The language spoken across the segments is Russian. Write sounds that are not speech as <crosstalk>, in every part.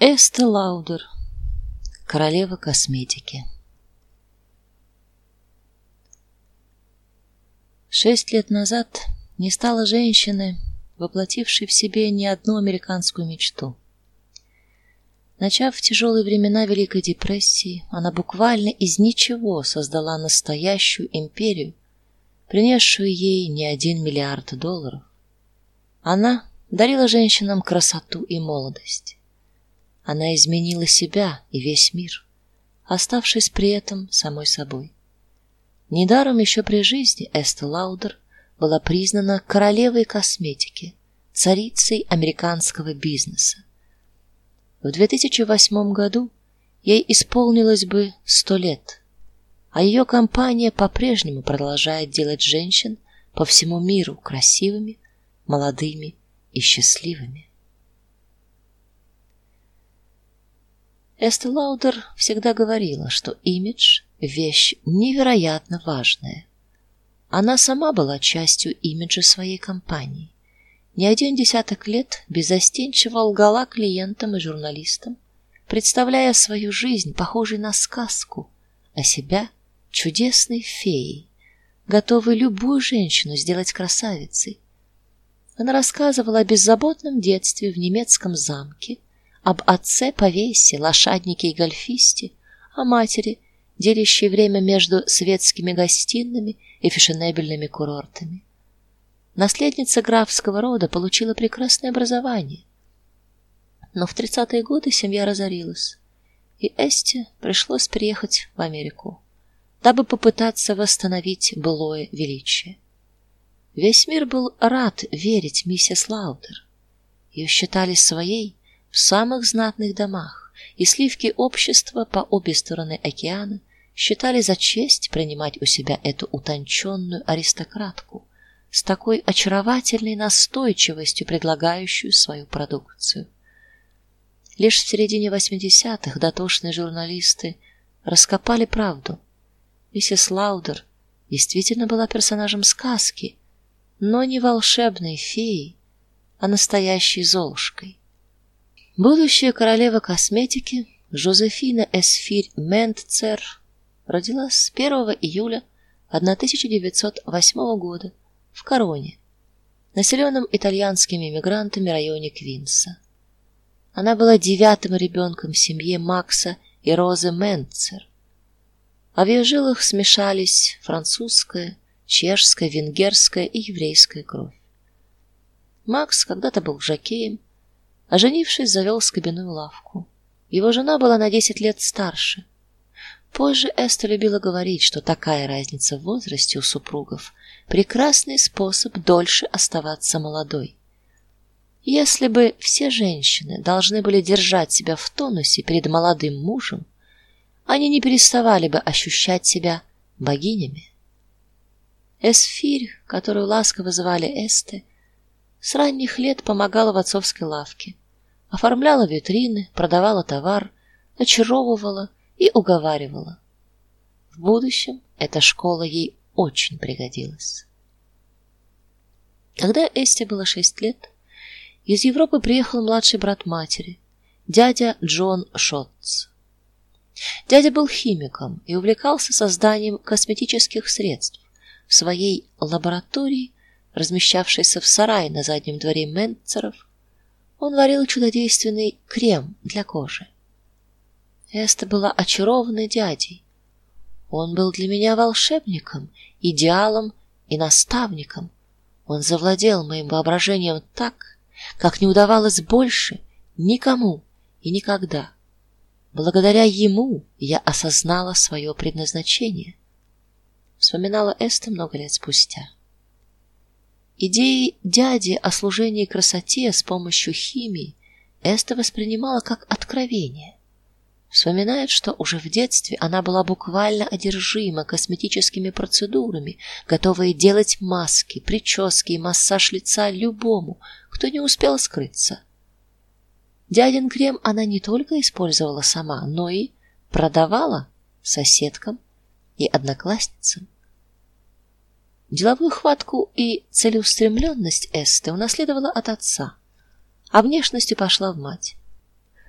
Эста Лаудер, королева косметики. Шесть лет назад не стало женщины, воплотившей в себе не одну американскую мечту. Начав в тяжелые времена Великой депрессии, она буквально из ничего создала настоящую империю, принесшую ей не один миллиард долларов. Она дарила женщинам красоту и молодость. Она изменила себя и весь мир, оставшись при этом самой собой. Недаром еще при жизни Эста Лаудер была признана королевой косметики, царицей американского бизнеса. В 2008 году ей исполнилось бы сто лет, а ее компания по-прежнему продолжает делать женщин по всему миру красивыми, молодыми и счастливыми. Эста Лаудер всегда говорила, что имидж вещь невероятно важная. Она сама была частью имиджа своей компании. Не один десяток лет беззастенчиво лгала клиентам и журналистам, представляя свою жизнь похожей на сказку, а себя чудесной феей, готовой любую женщину сделать красавицей. Она рассказывала о беззаботном детстве в немецком замке, об отце повесе, лошаднике и гольфисте, о матери, делящей время между светскими гостиными и фешенебельными курортами. Наследница графского рода получила прекрасное образование. Но в тридцатые годы семья разорилась, и Эсте пришлось приехать в Америку, дабы попытаться восстановить былое величие. Весь мир был рад верить миссис Лаудер. Ее считали своей в самых знатных домах, и сливки общества по обе стороны океана считали за честь принимать у себя эту утонченную аристократку с такой очаровательной настойчивостью предлагающую свою продукцию. Лишь в середине 80-х дотошные журналисты раскопали правду. Миссис Лаудер действительно была персонажем сказки, но не волшебной феей, а настоящей Золушкой. Будущая королева косметики Жозефина Эсфирь Ментцер родилась 1 июля 1908 года в Короне, населенном итальянскими мигрантами районе Квинса. Она была девятым ребенком в семье Макса и Розы Ментцер. А в ее жилах смешались французская, чешская, венгерская и еврейская кровь. Макс когда-то был жокеем, а женившись, завел скобяную лавку. Его жена была на десять лет старше. Позже Эста любила говорить, что такая разница в возрасте у супругов прекрасный способ дольше оставаться молодой. Если бы все женщины должны были держать себя в тонусе перед молодым мужем, они не переставали бы ощущать себя богинями. Эсфирь, которую ласково звали Эсте, с ранних лет помогала в отцовской лавке, оформляла витрины, продавала товар, очаровывала и уговаривала. В будущем эта школа ей очень пригодилась. Когда Эсте было шесть лет, из Европы приехал младший брат матери, дядя Джон Шотц. Дядя был химиком и увлекался созданием косметических средств. В своей лаборатории размещавшийся в сарае на заднем дворе Менцеров, он варил чудодейственный крем для кожи. Эста была очарована дядей. Он был для меня волшебником, идеалом и наставником. Он завладел моим воображением так, как не удавалось больше никому и никогда. Благодаря ему я осознала свое предназначение. Вспоминала Эста много лет спустя. Идеи дяди о служении красоте с помощью химии Эста воспринимала как откровение. Вспоминает, что уже в детстве она была буквально одержима косметическими процедурами, готовая делать маски, прически и массаж лица любому, кто не успел скрыться. Дядин крем она не только использовала сама, но и продавала соседкам и одноклассницам. Деловую хватку и целеустремленность Эсты унаследовала от отца, а внешностью пошла в мать.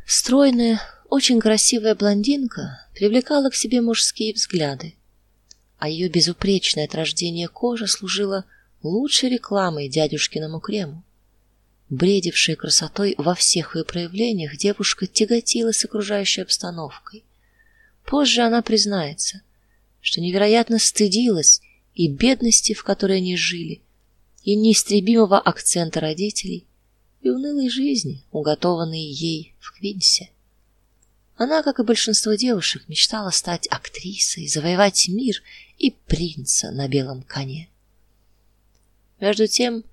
Стройная, очень красивая блондинка привлекала к себе мужские взгляды, а ее безупречное от рождения кожа служила лучшей рекламой дядюшкиному крему. Бредившая красотой во всех ее проявлениях, девушка тяготилась окружающей обстановкой. Позже она признается, что невероятно стыдилась и бедности, в которой они жили, и неистребимого акцента родителей, и унылой жизни, уготованной ей в Квинсе. Она, как и большинство девушек, мечтала стать актрисой, завоевать мир и принца на белом коне. Между тем,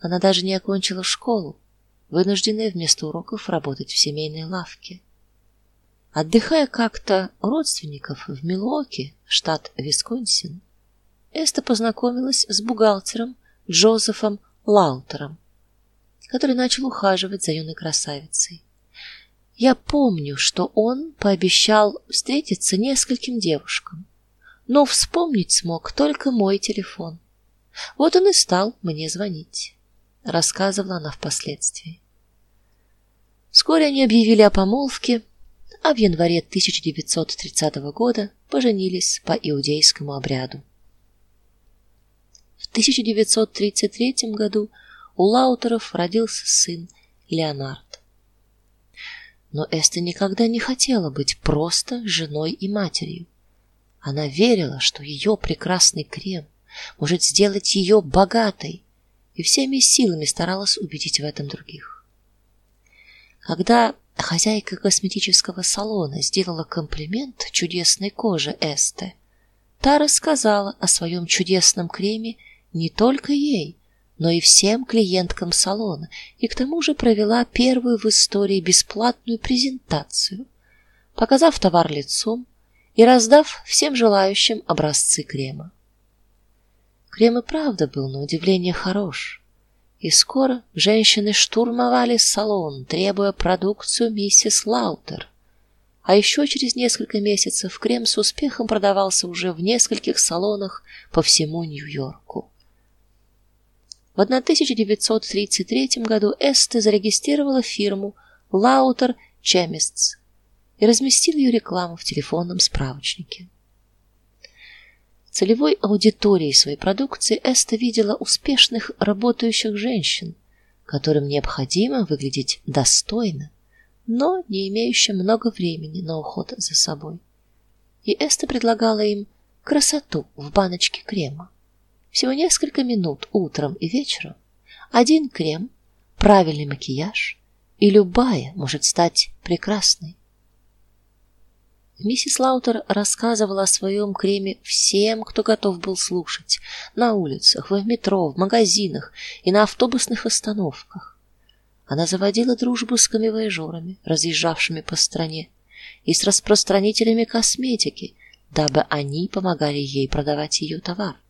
она даже не окончила школу, вынужденная вместо уроков работать в семейной лавке. Отдыхая как-то у родственников в Милуоки, штат Висконсин, Эста познакомилась с бухгалтером Джозефом Лаутером, который начал ухаживать за юной красавицей. Я помню, что он пообещал встретиться нескольким девушкам, но вспомнить смог только мой телефон. Вот он и стал мне звонить, рассказывала она впоследствии. Вскоре они объявили о помолвке, а в январе 1930 года поженились по иудейскому обряду. В 1933 году у Лаутеров родился сын Леонард. Но Эста никогда не хотела быть просто женой и матерью. Она верила, что ее прекрасный крем может сделать ее богатой, и всеми силами старалась убедить в этом других. Когда хозяйка косметического салона сделала комплимент чудесной коже Эсте, та рассказала о своем чудесном креме не только ей, но и всем клиенткам салона, и к тому же провела первую в истории бесплатную презентацию, показав товар лицом и раздав всем желающим образцы крема. Крем и правда был на удивление хорош, и скоро женщины штурмовали салон, требуя продукцию миссис Лаутер. А еще через несколько месяцев крем с успехом продавался уже в нескольких салонах по всему Нью-Йорку. В 1933 году Эсте зарегистрировала фирму Lauter Chemists и разместила ее рекламу в телефонном справочнике. Целевой аудиторией своей продукции Эста видела успешных работающих женщин, которым необходимо выглядеть достойно, но не имеющим много времени на уход за собой. И Эста предлагала им красоту в баночке крема. Всего несколько минут утром и вечером, один крем, правильный макияж, и любая может стать прекрасной. Миссис Лаутер рассказывала о своем креме всем, кто готов был слушать, на улицах, в метро, в магазинах и на автобусных остановках. Она заводила дружбу с камевояжерами, разъезжавшими по стране, и с распространителями косметики, дабы они помогали ей продавать ее товар.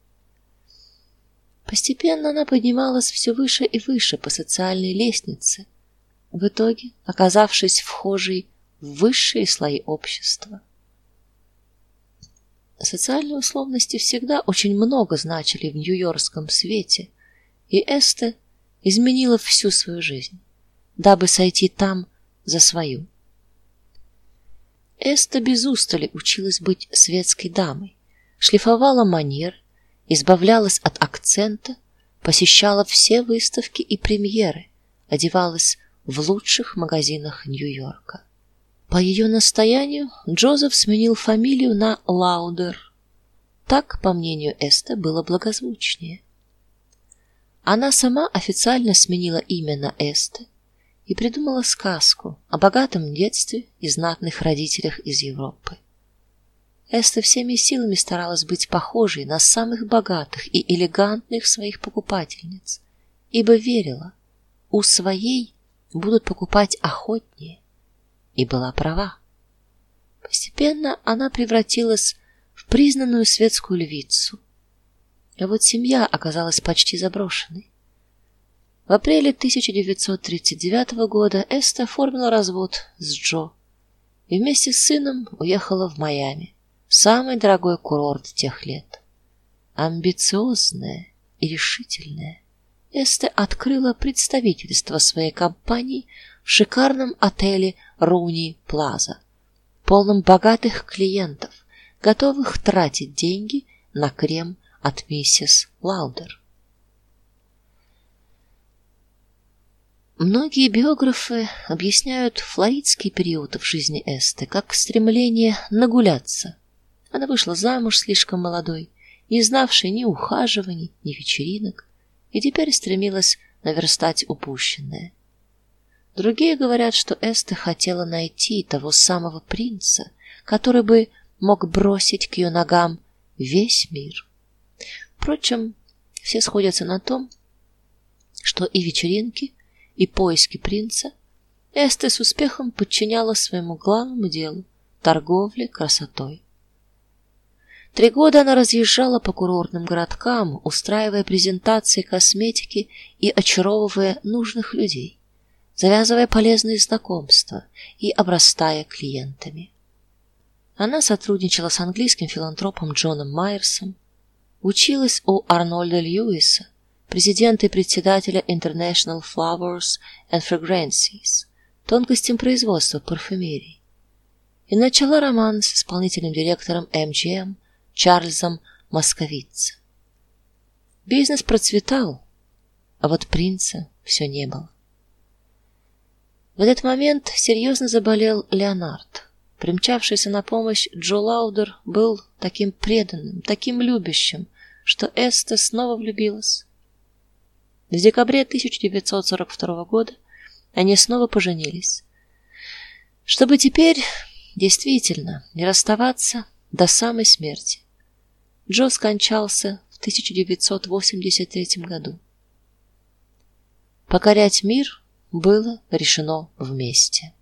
Постепенно она поднималась все выше и выше по социальной лестнице, в итоге оказавшись вхожей в высшие слои общества. Социальные условности всегда очень много значили в нью-йоркском свете, и Эста изменила всю свою жизнь, дабы сойти там за свою. Эста без устали училась быть светской дамой, шлифовала манер, избавлялась от акцента, посещала все выставки и премьеры, одевалась в лучших магазинах Нью-Йорка. По ее настоянию Джозеф сменил фамилию на Лаудер. Так, по мнению Эста, было благозвучнее. Она сама официально сменила имя на Эсте и придумала сказку о богатом детстве и знатных родителях из Европы. Эста всеми силами старалась быть похожей на самых богатых и элегантных своих покупательниц, ибо верила, у своей будут покупать охотнее, и была права. Постепенно она превратилась в признанную светскую львицу. А вот семья оказалась почти заброшенной. В апреле 1939 года Эста оформила развод с Джо и вместе с сыном уехала в Майами самый дорогой курорт тех лет. Амбициозная и решительная, Эсте открыла представительство своей компании в шикарном отеле Руни Плаза, полным богатых клиентов, готовых тратить деньги на крем от миссис Лаудер. Многие биографы объясняют флоридский период в жизни Эсты как стремление нагуляться. Она вышла замуж слишком молодой, не знавшей ни ухаживаний, ни вечеринок, и теперь стремилась наверстать упущенное. Другие говорят, что Эста хотела найти того самого принца, который бы мог бросить к ее ногам весь мир. Впрочем, все сходятся на том, что и вечеринки, и поиски принца Эста с успехом подчиняла своему главному делу торговле красотой. Три года она разъезжала по курортным городкам, устраивая презентации косметики и очаровывая нужных людей, завязывая полезные знакомства и обрастая клиентами. Она сотрудничала с английским филантропом Джоном Майерсом, училась у Арнольда Льюиса, президента и председателя International Flowers and Fragrances, тонкостям производства парфюмерии, и начала роман с исполнительным директором MGM Чарльзом Московиццем. Бизнес процветал, а вот принца все не было. В этот момент серьезно заболел Леонард. Примчавшийся на помощь Джо Лаудер был таким преданным, таким любящим, что Эста снова влюбилась. В декабре 1942 года они снова поженились. Чтобы теперь действительно не расставаться до самой смерти. Джо скончался в 1983 году. Покорять мир было решено вместе.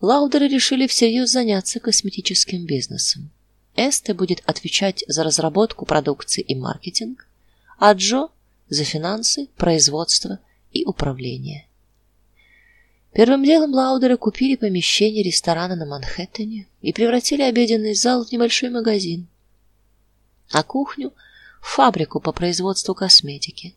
Лаудеры решили всерьез заняться косметическим бизнесом. Эсте будет отвечать за разработку продукции и маркетинг, а Джо за финансы, производство и управление. Первым делом Лаудеры купили помещение ресторана на Манхэттене и превратили обеденный зал в небольшой магазин, а кухню в фабрику по производству косметики.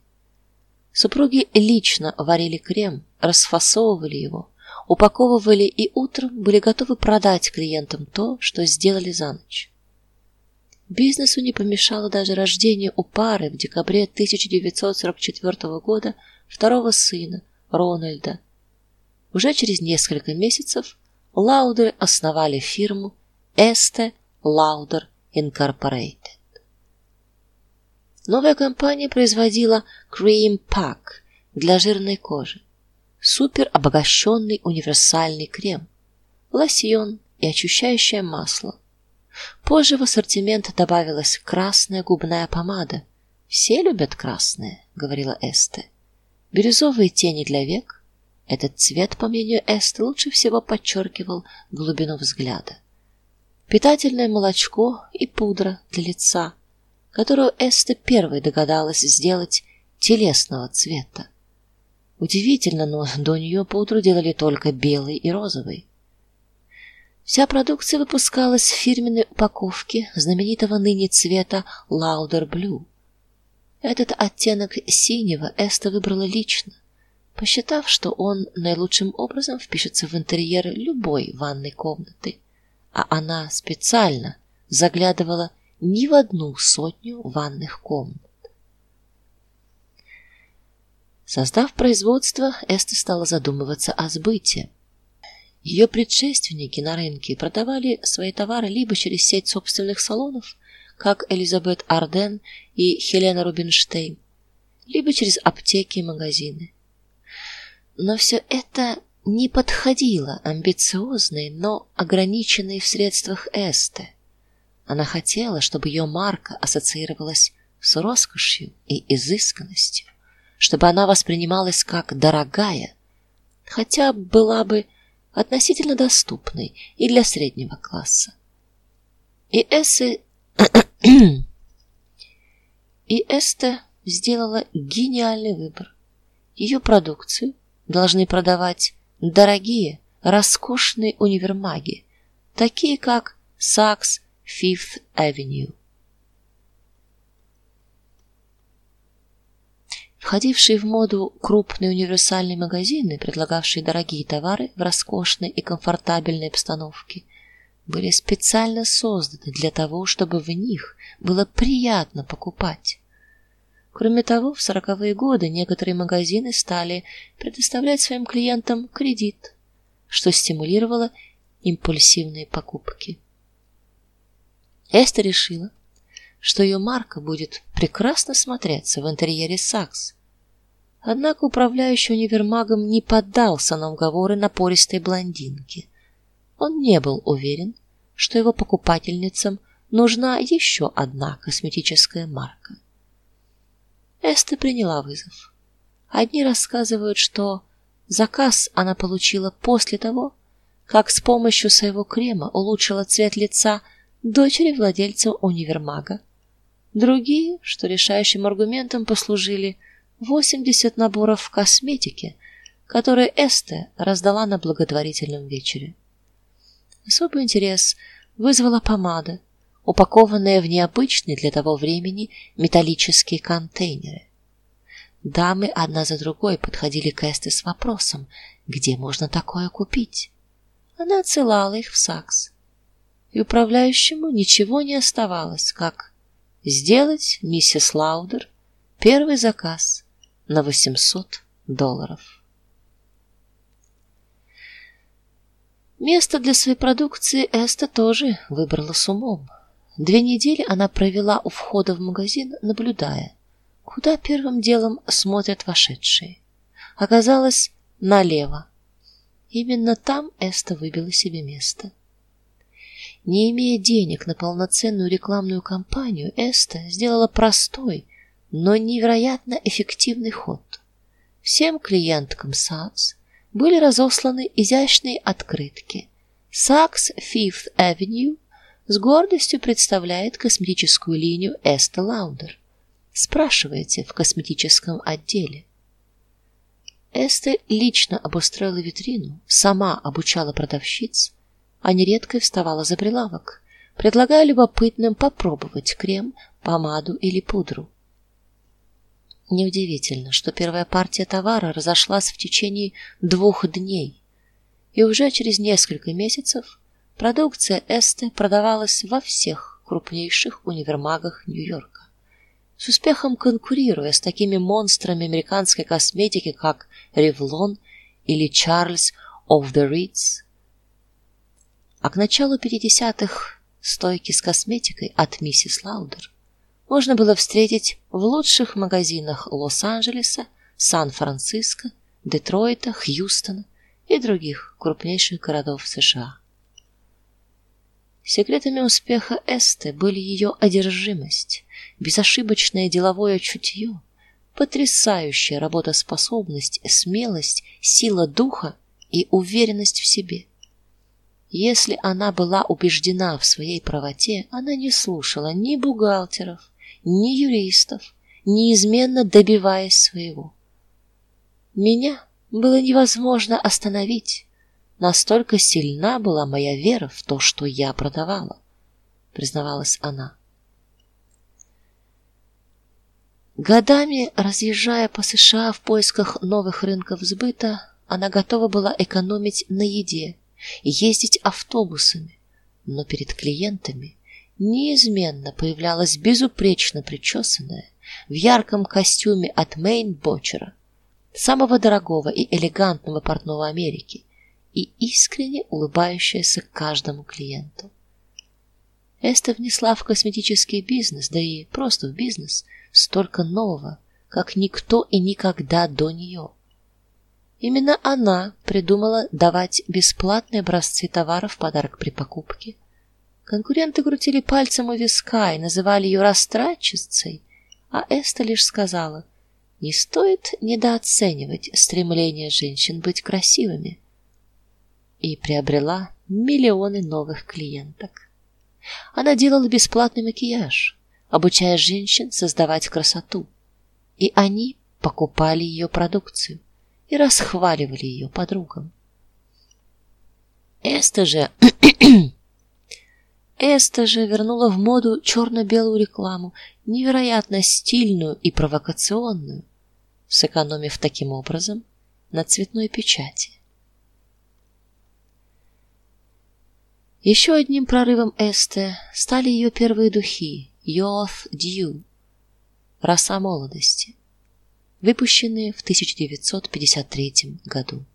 Супруги лично варили крем, расфасовывали его, упаковывали и утром были готовы продать клиентам то, что сделали за ночь. Бизнесу не помешало даже рождение у пары в декабре 1944 года второго сына Рональда уже через несколько месяцев Лаудеры основали фирму Estee Lauder Incorporated. Новая компания производила Cream Pack для жирной кожи, супер обогащенный универсальный крем, лосьон и очищающее масло. Позже в ассортимент добавилась красная губная помада. Все любят красное, говорила Эсте. Бирюзовые тени для век, этот цвет, по мнению Эсты, лучше всего подчеркивал глубину взгляда. Питательное молочко и пудра для лица, которую Эста первой догадалась сделать телесного цвета. Удивительно, но до нее пудру делали только белый и розовый. Вся продукция выпускалась в фирменной упаковке знаменитого ныне цвета Lauder Blue. Этот оттенок синего Эста выбрала лично посчитав, что он наилучшим образом впишется в интерьер любой ванной комнаты, а она специально заглядывала не в одну сотню ванных комнат. Создав производство, Эста стала задумываться о сбыте. Ее предшественники на рынке продавали свои товары либо через сеть собственных салонов, как Элизабет Арден и Хелена Рубинштейн, либо через аптеки и магазины. Но все это не подходило амбициозной, но ограниченной в средствах Эсте. Она хотела, чтобы ее марка ассоциировалась с роскошью и изысканностью, чтобы она воспринималась как дорогая, хотя была бы относительно доступной и для среднего класса. И Эссе <clears throat> и Эста сделала гениальный выбор. Ее продукцию должны продавать дорогие, роскошные универмаги, такие как Saks Fifth Avenue. Входившие в моду крупные универсальные магазины, предлагавшие дорогие товары в роскошной и комфортабельной обстановке, были специально созданы для того, чтобы в них было приятно покупать. Кроме того, в сороковые годы некоторые магазины стали предоставлять своим клиентам кредит, что стимулировало импульсивные покупки. Эстер решила, что ее марка будет прекрасно смотреться в интерьере Сакс. Однако управляющий универмагом не поддался на уговоры напористой блондинки. Он не был уверен, что его покупательницам нужна еще одна косметическая марка. Эста приняла вызов. Одни рассказывают, что заказ она получила после того, как с помощью своего крема улучшила цвет лица дочери владельца универмага. Другие, что решающим аргументом послужили 80 наборов косметики, которые Эсте раздала на благотворительном вечере. Особый интерес вызвала помада, упакованная в необычные для того времени металлические контейнеры. Дамы одна за другой подходили к Эсте с вопросом, где можно такое купить. Она отсылала их в Сакс. И управляющему ничего не оставалось, как сделать миссис Лаудер первый заказ на 800 долларов. Место для своей продукции Эста тоже выбрала с умом. Две недели она провела у входа в магазин, наблюдая, куда первым делом смотрят вошедшие. Оказалось, налево. Именно там Эста выбила себе место. Не имея денег на полноценную рекламную кампанию, Эста сделала простой, но невероятно эффективный ход. Всем клиенткам Сакс были разосланы изящные открытки. Saks Fifth Avenue с гордостью представляет косметическую линию Estee Lauder. Спрашивайте в косметическом отделе. Эсте лично обустроила витрину, сама обучала продавщиц, а нередко вставала за прилавок, предлагая любопытным попробовать крем, помаду или пудру. Неудивительно, что первая партия товара разошлась в течение двух дней, и уже через несколько месяцев продукция Эсте продавалась во всех крупнейших универмагах Нью-Йорка, с успехом конкурируя с такими монстрами американской косметики, как Revlon или Charles of the Reeds. А к началу 50-х стойки с косметикой от миссис Лаудер можно было встретить в лучших магазинах Лос-Анджелеса, Сан-Франциско, Детройта, Хьюстона и других крупнейших городов США. Секретами успеха Эсте были ее одержимость, безошибочное деловое чутье, потрясающая работоспособность, смелость, сила духа и уверенность в себе. Если она была убеждена в своей правоте, она не слушала ни бухгалтеров, ни юристов, неизменно добиваясь своего. Меня было невозможно остановить, настолько сильна была моя вера в то, что я продавала, признавалась она. Годами разъезжая по США в поисках новых рынков сбыта, она готова была экономить на еде и ездить автобусами, но перед клиентами неизменно появлялась безупречно причесанная в ярком костюме от Мейн Бочера, самого дорогого и элегантного портного Америки, и искренне улыбающаяся каждому клиенту. Эста внесла в косметический бизнес, да и просто в бизнес, столько нового, как никто и никогда до нее. Именно она придумала давать бесплатные образцы товаров в подарок при покупке Конкуренты крутили пальцем у виска и называли ее растратчицей, а Эста лишь сказала: "Не стоит недооценивать стремление женщин быть красивыми". И приобрела миллионы новых клиенток. Она делала бесплатный макияж, обучая женщин создавать красоту, и они покупали ее продукцию и расхваливали ее подругам. Эста же <clears throat> Эста же вернула в моду черно белую рекламу, невероятно стильную и провокационную. сэкономив таким образом на цветной печати. Еще одним прорывом Эсте стали ее первые духи Youth Dew, роса молодости, выпущенные в 1953 году.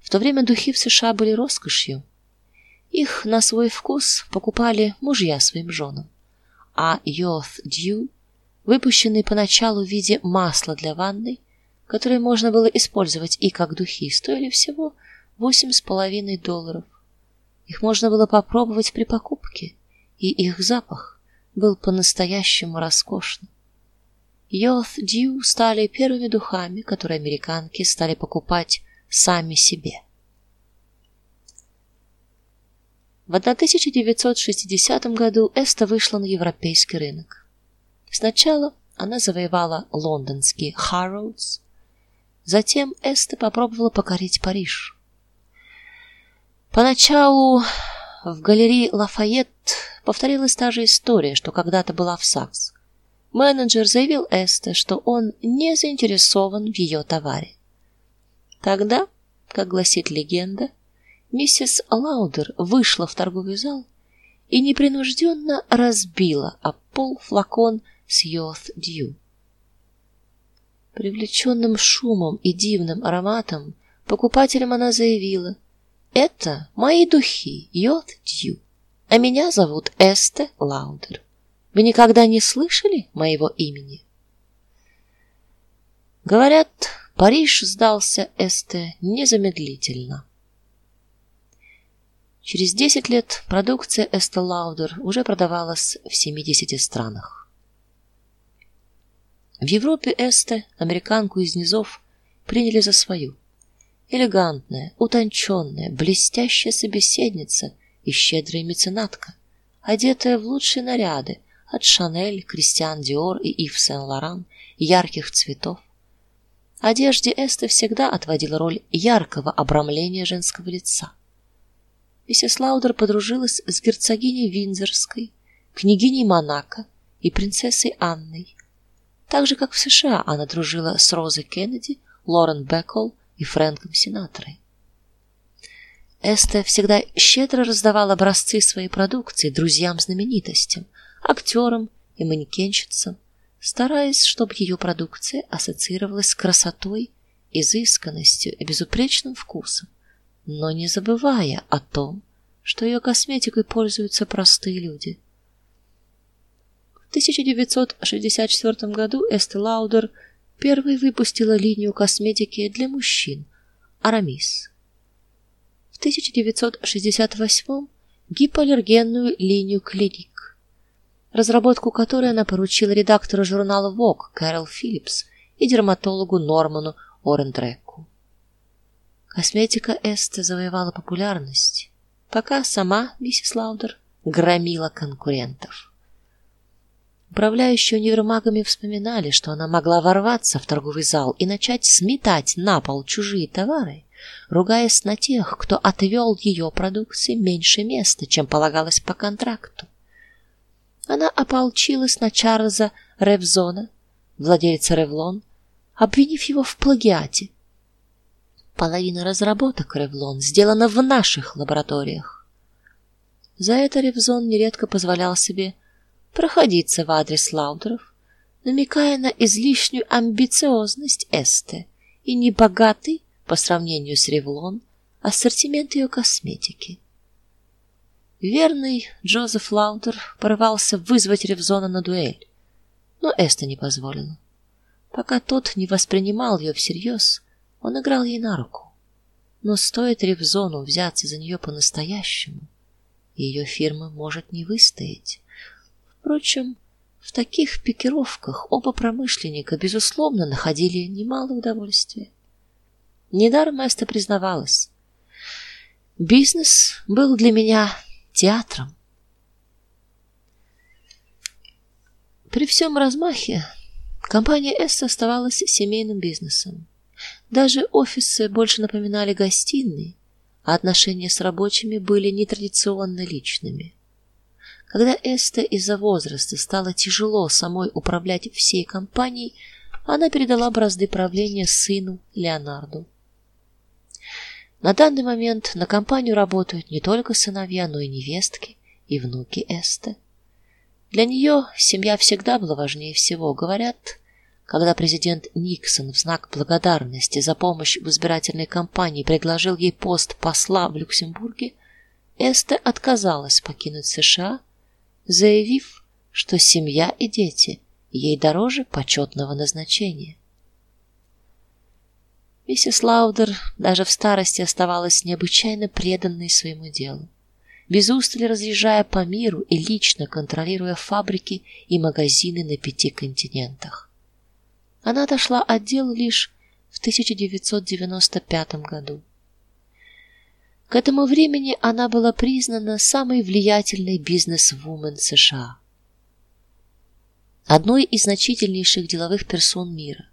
В то время духи в США были роскошью. Их на свой вкус покупали мужья своим женам, а Youth Dew, выпущенный поначалу в виде масла для ванны, которое можно было использовать и как духи, стоили всего восемь с половиной долларов. Их можно было попробовать при покупке, и их запах был по-настоящему роскошным. Youth Dew стали первыми духами, которые американки стали покупать сами себе. В 1960 году Эста вышла на европейский рынок. Сначала она завоевала лондонский Harrods, затем Эста попробовала покорить Париж. Поначалу в галерее Лафайет повторилась та же история, что когда-то была в Сакс. Менеджер заявил Эсте, что он не заинтересован в ее товаре. Тогда, как гласит легенда, миссис Лаудер вышла в торговый зал и непринужденно разбила об пол флакон с Youth Dew. Привлеченным шумом и дивным ароматом покупателям она заявила: "Это мои духи Youth Dew, а меня зовут Эсте Лаудер. Вы никогда не слышали моего имени?" Говорят, Париж сдался Эсте незамедлительно. Через 10 лет продукция Эсте Лаудер уже продавалась в 70 странах. В Европе Эсте, американку из низов, приняли за свою. Элегантная, утонченная, блестящая собеседница и щедрая меценатка, одетая в лучшие наряды от Шанель, Кристиан Диор и Ив Сен-Лоран, ярких цветов, Одежде Эсты всегда отводила роль яркого обрамления женского лица. Миссис Лаудер подружилась с герцогиней Виндзорской, княгиней Монако и принцессой Анной. Так же как в США она дружила с Розой Кеннеди, Лорен Беккол и Фрэнком Синатрой. Эста всегда щедро раздавала образцы своей продукции друзьям-знаменитостям, актерам и манекенщицам, стараясь, чтобы ее продукция ассоциировалась с красотой, изысканностью и безупречным вкусом, но не забывая о том, что ее косметикой пользуются простые люди. В 1964 году Estee Lauder первой выпустила линию косметики для мужчин Арамис. В 1968 гипоаллергенную линию Клиник разработку которой она поручила редактору журнала Vogue Кэрол Филлипс и дерматологу Норману Орендреку. Косметика Эсте завоевала популярность, пока сама миссис Лаудер громила конкурентов. Управляющие универмагами вспоминали, что она могла ворваться в торговый зал и начать сметать на пол чужие товары, ругаясь на тех, кто отвел ее продукции меньше места, чем полагалось по контракту. Она ополчилась на Чарльза Ревзона, владельца Ревлон, обвинив его в плагиате. Половина разработок Ревлон сделана в наших лабораториях. За это Ревзон нередко позволял себе проходиться в адрес Лаудеров, намекая на излишнюю амбициозность Эсте и небогатый по сравнению с Ревлон ассортимент ее косметики. Верный Джозеф Лаудер порывался вызвать Ревзона на дуэль, но Эста не позволила. Пока тот не воспринимал ее всерьез, он играл ей на руку. Но стоит Ревзону взяться за нее по-настоящему, ее фирма может не выстоять. Впрочем, в таких пикировках оба промышленника безусловно находили немало удовольствия. Недаром Эста признавалась: "Бизнес был для меня театром. При всем размахе компания С оставалась семейным бизнесом. Даже офисы больше напоминали гостиные, а отношения с рабочими были нетрадиционно личными. Когда Эста из-за возраста стало тяжело самой управлять всей компанией, она передала бразды правления сыну Леонарду. На данный момент на компанию работают не только сыновья, но и невестки и внуки Эсты. Для нее семья всегда была важнее всего, говорят. Когда президент Никсон в знак благодарности за помощь в избирательной кампании предложил ей пост посла в Люксембурге, Эста отказалась покинуть США, заявив, что семья и дети ей дороже почетного назначения. Миссис Лаудер даже в старости оставалась необычайно преданной своему делу, без устали разъезжая по миру и лично контролируя фабрики и магазины на пяти континентах. Она отошла от дел лишь в 1995 году. К этому времени она была признана самой влиятельной бизнес-вумен США, одной из значительнейших деловых персон мира.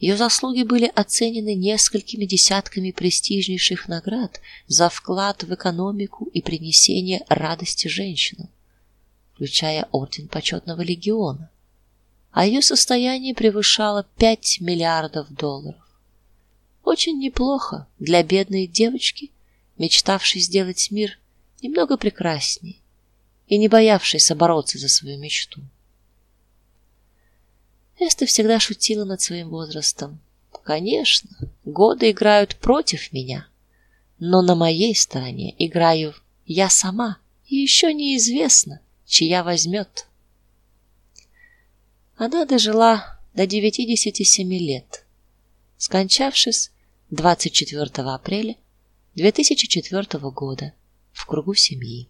Ее заслуги были оценены несколькими десятками престижнейших наград за вклад в экономику и принесение радости женщинам, включая орден почетного легиона. А ее состояние превышало 5 миллиардов долларов. Очень неплохо для бедной девочки, мечтавшей сделать мир немного прекраснее и не боявшейся бороться за свою мечту. Эста всегда шутила над своим возрастом. Конечно, годы играют против меня, но на моей стороне играю я сама, и еще неизвестно, чья возьмет. Она дожила до 97 лет, скончавшись 24 апреля 2004 года в кругу семьи.